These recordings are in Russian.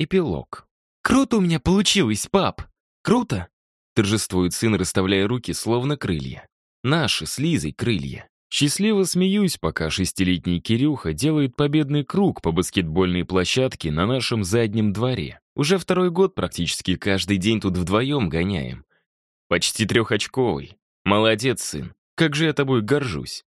Эпилог. «Круто у меня получилось, пап! Круто!» Торжествует сын, расставляя руки, словно крылья. Наши с Лизой крылья. Счастливо смеюсь, пока шестилетний Кирюха делает победный круг по баскетбольной площадке на нашем заднем дворе. Уже второй год практически каждый день тут вдвоем гоняем. Почти трехочковый. Молодец, сын. Как же я тобой горжусь.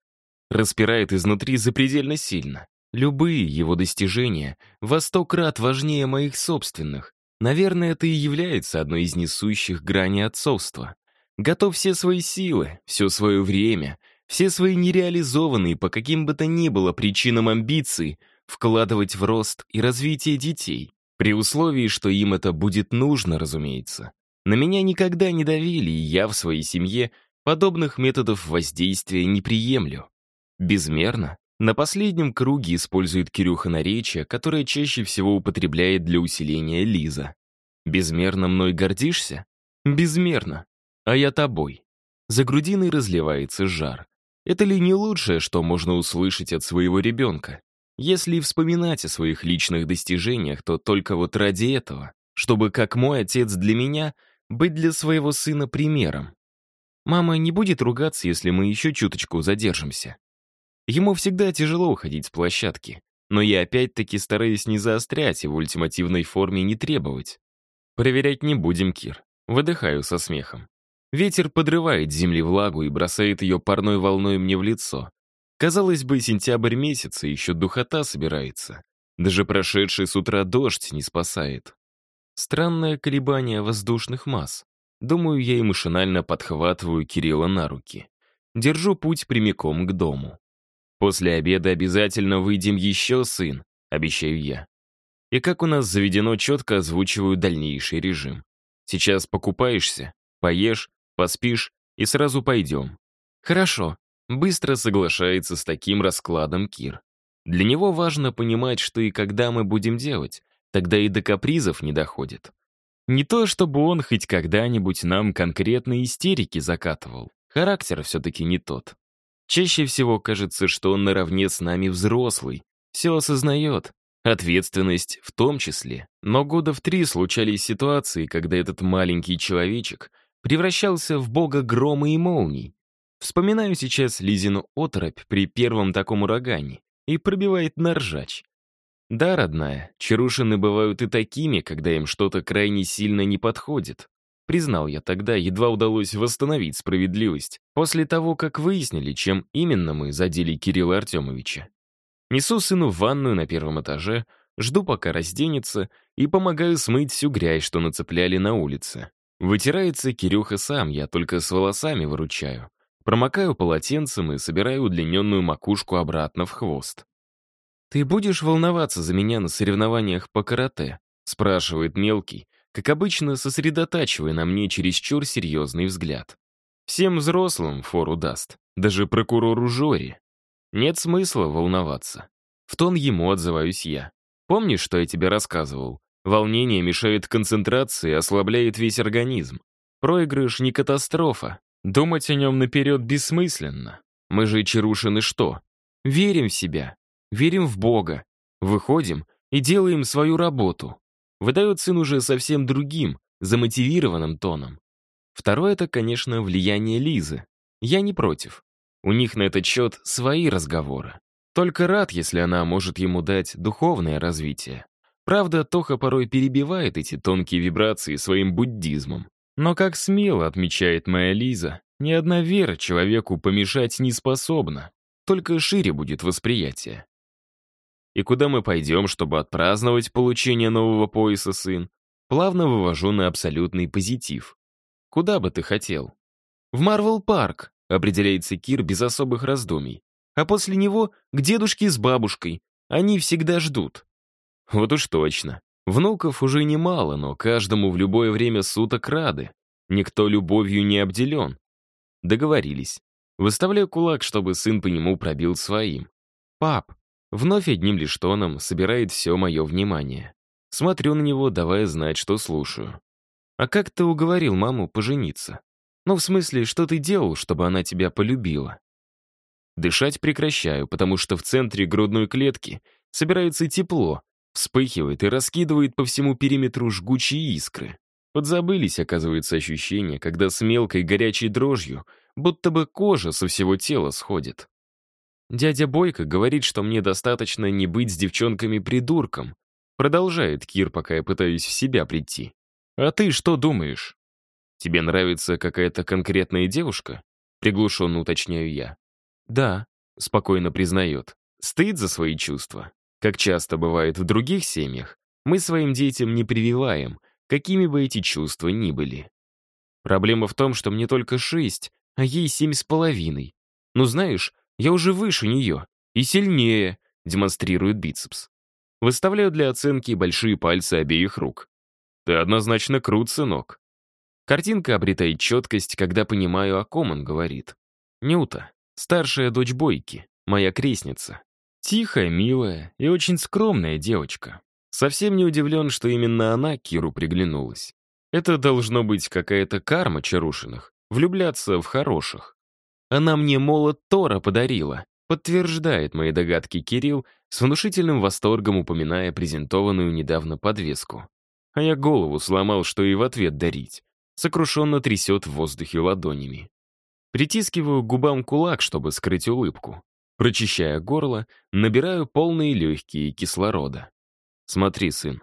Распирает изнутри запредельно сильно. Любые его достижения во сто крат важнее моих собственных. Наверное, это и является одной из несущих грани отцовства. Готов все свои силы, все свое время — все свои нереализованные по каким бы то ни было причинам амбиции вкладывать в рост и развитие детей, при условии, что им это будет нужно, разумеется. На меня никогда не давили, и я в своей семье подобных методов воздействия не приемлю. Безмерно. На последнем круге использует Кирюха наречие, которое чаще всего употребляет для усиления Лиза. Безмерно мной гордишься? Безмерно. А я тобой. За грудиной разливается жар. Это ли не лучшее, что можно услышать от своего ребенка? Если вспоминать о своих личных достижениях, то только вот ради этого, чтобы, как мой отец для меня, быть для своего сына примером. Мама не будет ругаться, если мы еще чуточку задержимся. Ему всегда тяжело уходить с площадки, но я опять-таки стараюсь не заострять и в ультимативной форме не требовать. Проверять не будем, Кир. Выдыхаю со смехом. Ветер подрывает земли влагу и бросает ее парной волной мне в лицо. Казалось бы, сентябрь месяц, и еще духота собирается. Даже прошедший с утра дождь не спасает. Странное колебание воздушных масс. Думаю, я и машинально подхватываю Кирилла на руки. Держу путь прямиком к дому. После обеда обязательно выйдем еще, сын, обещаю я. И как у нас заведено, четко озвучиваю дальнейший режим. Сейчас покупаешься, поешь, Поспишь и сразу пойдем». «Хорошо», — быстро соглашается с таким раскладом Кир. Для него важно понимать, что и когда мы будем делать, тогда и до капризов не доходит. Не то, чтобы он хоть когда-нибудь нам конкретные истерики закатывал. Характер все-таки не тот. Чаще всего кажется, что он наравне с нами взрослый, все осознает, ответственность в том числе. Но года в три случались ситуации, когда этот маленький человечек превращался в бога грома и молний. Вспоминаю сейчас Лизину оторопь при первом таком урагане и пробивает на ржач. Да, родная, чарушины бывают и такими, когда им что-то крайне сильно не подходит. Признал я тогда, едва удалось восстановить справедливость после того, как выяснили, чем именно мы задели Кирилла Артемовича. Несу сыну в ванную на первом этаже, жду, пока разденется, и помогаю смыть всю грязь, что нацепляли на улице. Вытирается Кирюха сам, я только с волосами выручаю. Промокаю полотенцем и собираю удлиненную макушку обратно в хвост. «Ты будешь волноваться за меня на соревнованиях по карате?» спрашивает мелкий, как обычно сосредотачивая на мне чересчур серьезный взгляд. Всем взрослым фору даст, даже прокурору Жори. Нет смысла волноваться. В тон ему отзываюсь я. Помнишь, что я тебе рассказывал? Волнение мешает концентрации, ослабляет весь организм. Проигрыш не катастрофа. Думать о нем наперед бессмысленно. Мы же Чарушины что? Верим в себя, верим в Бога. Выходим и делаем свою работу. Выдает сын уже совсем другим, замотивированным тоном. Второе — это, конечно, влияние Лизы. Я не против. У них на этот счет свои разговоры. Только рад, если она может ему дать духовное развитие. Правда, Тоха порой перебивает эти тонкие вибрации своим буддизмом. Но как смело отмечает моя Лиза, ни одна вера человеку помешать не способна, только шире будет восприятие. И куда мы пойдем, чтобы отпраздновать получение нового пояса, сын? Плавно вывожу на абсолютный позитив. Куда бы ты хотел? В Марвел Парк, определяется Кир без особых раздумий. А после него к дедушке с бабушкой. Они всегда ждут. Вот уж точно. Внуков уже немало, но каждому в любое время суток рады. Никто любовью не обделен. Договорились. Выставляю кулак, чтобы сын по нему пробил своим. «Пап!» Вновь одним лишь тоном собирает все мое внимание. Смотрю на него, давая знать, что слушаю. «А как ты уговорил маму пожениться? Ну, в смысле, что ты делал, чтобы она тебя полюбила?» Дышать прекращаю, потому что в центре грудной клетки собирается тепло, Вспыхивает и раскидывает по всему периметру жгучие искры. Подзабылись, оказывается, ощущения, когда с мелкой горячей дрожью, будто бы кожа со всего тела сходит. Дядя Бойко говорит, что мне достаточно не быть с девчонками придурком. Продолжает Кир, пока я пытаюсь в себя прийти. А ты что думаешь? Тебе нравится какая-то конкретная девушка? Приглушенно уточняю я. Да, спокойно признает. Стыд за свои чувства. Как часто бывает в других семьях, мы своим детям не прививаем, какими бы эти чувства ни были. Проблема в том, что мне только шесть, а ей семь с половиной. Ну знаешь, я уже выше нее и сильнее, демонстрирует бицепс. Выставляю для оценки большие пальцы обеих рук. Ты однозначно крут, сынок. Картинка обретает четкость, когда понимаю, о ком он говорит. Нюта, старшая дочь Бойки, моя крестница. Тихая, милая и очень скромная девочка. Совсем не удивлен, что именно она Киру приглянулась. Это должно быть какая-то карма Чарушиных, влюбляться в хороших. Она мне молот Тора подарила, подтверждает мои догадки Кирилл, с внушительным восторгом упоминая презентованную недавно подвеску. А я голову сломал, что и в ответ дарить. Сокрушенно трясет в воздухе ладонями. Притискиваю к губам кулак, чтобы скрыть улыбку. Прочищая горло, набираю полные легкие кислорода. Смотри, сын.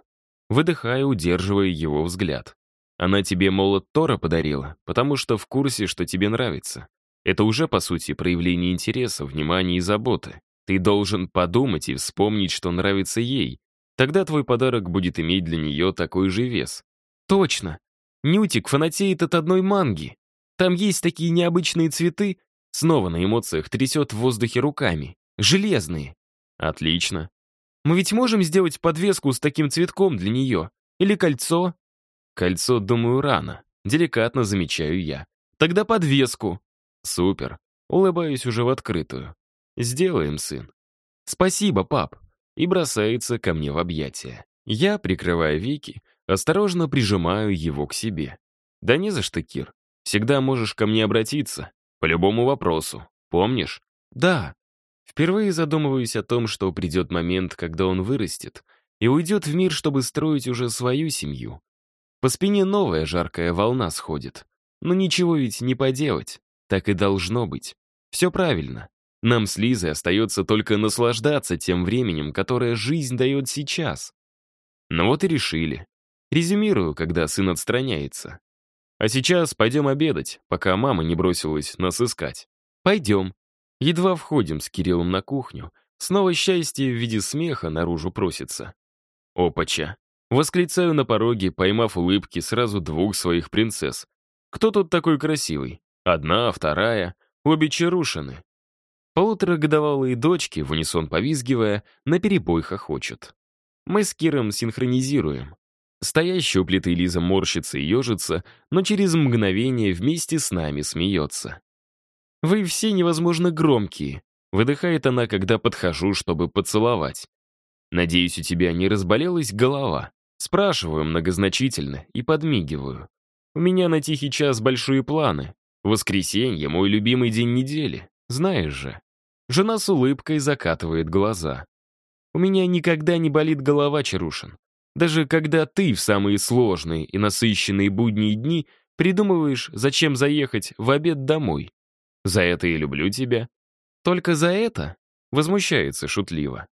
Выдыхаю, удерживая его взгляд. Она тебе молот Тора подарила, потому что в курсе, что тебе нравится. Это уже, по сути, проявление интереса, внимания и заботы. Ты должен подумать и вспомнить, что нравится ей. Тогда твой подарок будет иметь для нее такой же вес. Точно. Нютик фанатеет от одной манги. Там есть такие необычные цветы. Снова на эмоциях трясет в воздухе руками. Железные. Отлично. Мы ведь можем сделать подвеску с таким цветком для нее? Или кольцо? Кольцо, думаю, рано. Деликатно замечаю я. Тогда подвеску. Супер. Улыбаюсь уже в открытую. Сделаем, сын. Спасибо, пап. И бросается ко мне в объятия. Я, прикрывая веки, осторожно прижимаю его к себе. Да не за что, Кир. Всегда можешь ко мне обратиться. По любому вопросу. Помнишь? Да. Впервые задумываюсь о том, что придет момент, когда он вырастет и уйдет в мир, чтобы строить уже свою семью. По спине новая жаркая волна сходит. Но ничего ведь не поделать. Так и должно быть. Все правильно. Нам с Лизой остается только наслаждаться тем временем, которое жизнь дает сейчас. Ну вот и решили. Резюмирую, когда сын отстраняется. А сейчас пойдем обедать, пока мама не бросилась нас искать. Пойдем. Едва входим с Кириллом на кухню, снова счастье в виде смеха наружу просится. Опача. Восклицаю на пороге, поймав улыбки сразу двух своих принцесс. Кто тут такой красивый? Одна, вторая, обе чарушины. Полуторагодовалые дочки, в унисон повизгивая, наперебой хохочут. Мы с Киром синхронизируем. Стоящая у плиты Лиза морщится и ежится, но через мгновение вместе с нами смеется. «Вы все невозможно громкие», — выдыхает она, когда подхожу, чтобы поцеловать. «Надеюсь, у тебя не разболелась голова?» Спрашиваю многозначительно и подмигиваю. «У меня на тихий час большие планы. Воскресенье — мой любимый день недели, знаешь же». Жена с улыбкой закатывает глаза. «У меня никогда не болит голова, Чарушин. Даже когда ты в самые сложные и насыщенные будние дни придумываешь, зачем заехать в обед домой. За это и люблю тебя. Только за это?» Возмущается шутливо.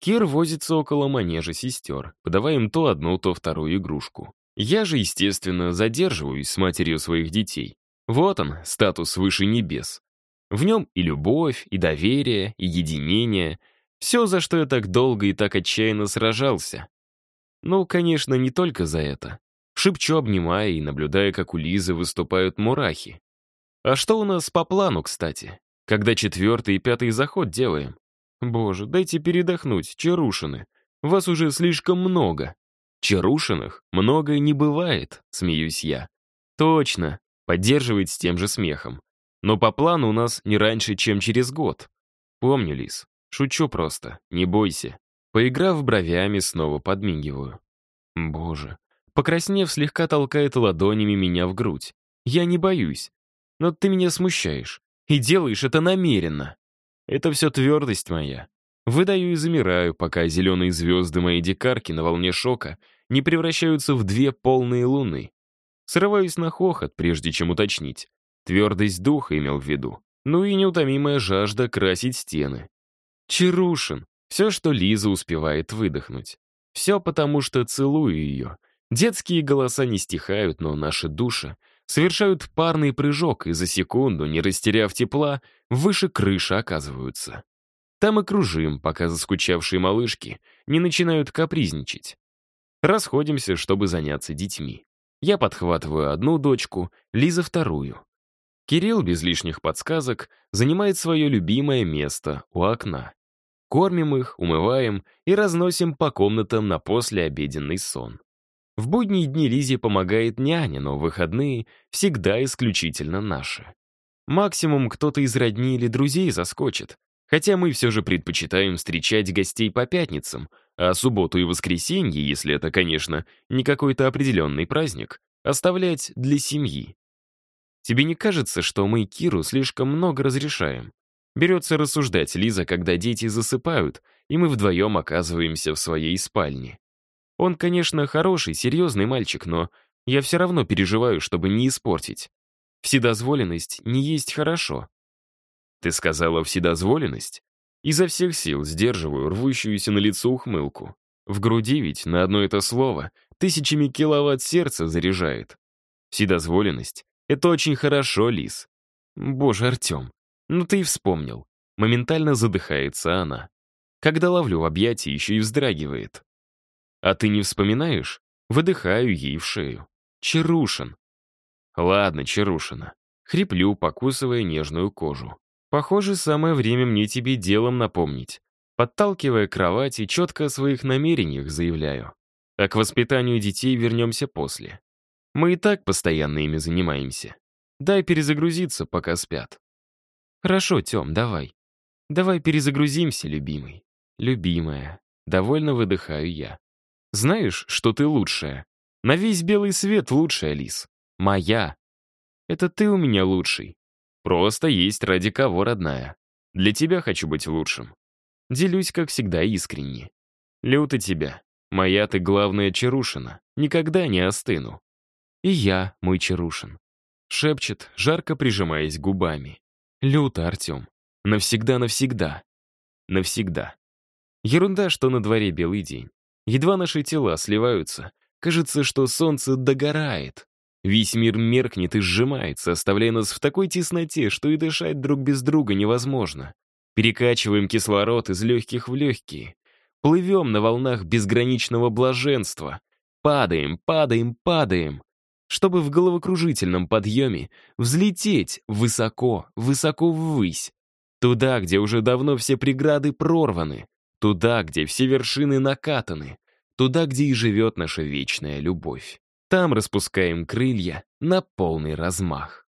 Кир возится около манежа сестер, подавая им то одну, то вторую игрушку. Я же, естественно, задерживаюсь с матерью своих детей. Вот он, статус выше небес. В нем и любовь, и доверие, и единение. Все, за что я так долго и так отчаянно сражался. Ну, конечно, не только за это. Шепчу, обнимая и наблюдая, как у Лизы выступают мурахи. А что у нас по плану, кстати? Когда четвертый и пятый заход делаем? Боже, дайте передохнуть, Чарушины. Вас уже слишком много. Чарушиных много не бывает, смеюсь я. Точно, поддерживает с тем же смехом. Но по плану у нас не раньше, чем через год. Помню, Лис. Шучу просто, не бойся. Поиграв бровями, снова подмигиваю. Боже. Покраснев, слегка толкает ладонями меня в грудь. Я не боюсь. Но ты меня смущаешь. И делаешь это намеренно. Это все твердость моя. Выдаю и замираю, пока зеленые звезды моей дикарки на волне шока не превращаются в две полные луны. Срываюсь на хохот, прежде чем уточнить. Твердость духа имел в виду. Ну и неутомимая жажда красить стены. Чарушин. Все, что Лиза успевает выдохнуть. Все потому, что целую ее. Детские голоса не стихают, но наши души совершают парный прыжок и за секунду, не растеряв тепла, выше крыши оказываются. Там и кружим, пока заскучавшие малышки не начинают капризничать. Расходимся, чтобы заняться детьми. Я подхватываю одну дочку, Лиза вторую. Кирилл без лишних подсказок занимает свое любимое место у окна. Кормим их, умываем и разносим по комнатам на послеобеденный сон. В будние дни Лизе помогает няня, но выходные всегда исключительно наши. Максимум кто-то из родни или друзей заскочит, хотя мы все же предпочитаем встречать гостей по пятницам, а субботу и воскресенье, если это, конечно, не какой-то определенный праздник, оставлять для семьи. Тебе не кажется, что мы Киру слишком много разрешаем? Берется рассуждать Лиза, когда дети засыпают, и мы вдвоем оказываемся в своей спальне. Он, конечно, хороший, серьезный мальчик, но я все равно переживаю, чтобы не испортить. Вседозволенность не есть хорошо. Ты сказала вседозволенность? Изо всех сил сдерживаю рвущуюся на лицо ухмылку. В груди ведь на одно это слово тысячами киловатт сердца заряжает. Вседозволенность — это очень хорошо, Лис. Боже, Артем, ну ты и вспомнил. Моментально задыхается она. Когда ловлю в объятии, еще и вздрагивает. А ты не вспоминаешь? Выдыхаю ей в шею. Чарушин. Ладно, Чарушина. Хриплю, покусывая нежную кожу. Похоже, самое время мне тебе делом напомнить. Подталкивая кровати, четко о своих намерениях заявляю. А к воспитанию детей вернемся после. Мы и так постоянно ими занимаемся. Дай перезагрузиться, пока спят. Хорошо, Тем, давай. Давай перезагрузимся, любимый. Любимая. Довольно выдыхаю я. Знаешь, что ты лучшая? На весь белый свет лучшая, Лис. Моя. Это ты у меня лучший. Просто есть ради кого, родная. Для тебя хочу быть лучшим. Делюсь, как всегда, искренне. Люто тебя. Моя ты главная Чарушина. Никогда не остыну. И я, мой Чарушин. Шепчет, жарко прижимаясь губами. Люто, Артем. Навсегда-навсегда. Навсегда. Ерунда, что на дворе белый день. Едва наши тела сливаются, кажется, что солнце догорает. Весь мир меркнет и сжимается, оставляя нас в такой тесноте, что и дышать друг без друга невозможно. Перекачиваем кислород из легких в легкие. Плывем на волнах безграничного блаженства. Падаем, падаем, падаем. Чтобы в головокружительном подъеме взлететь высоко, высоко ввысь. Туда, где уже давно все преграды прорваны. Туда, где все вершины накатаны. Туда, где и живет наша вечная любовь. Там распускаем крылья на полный размах.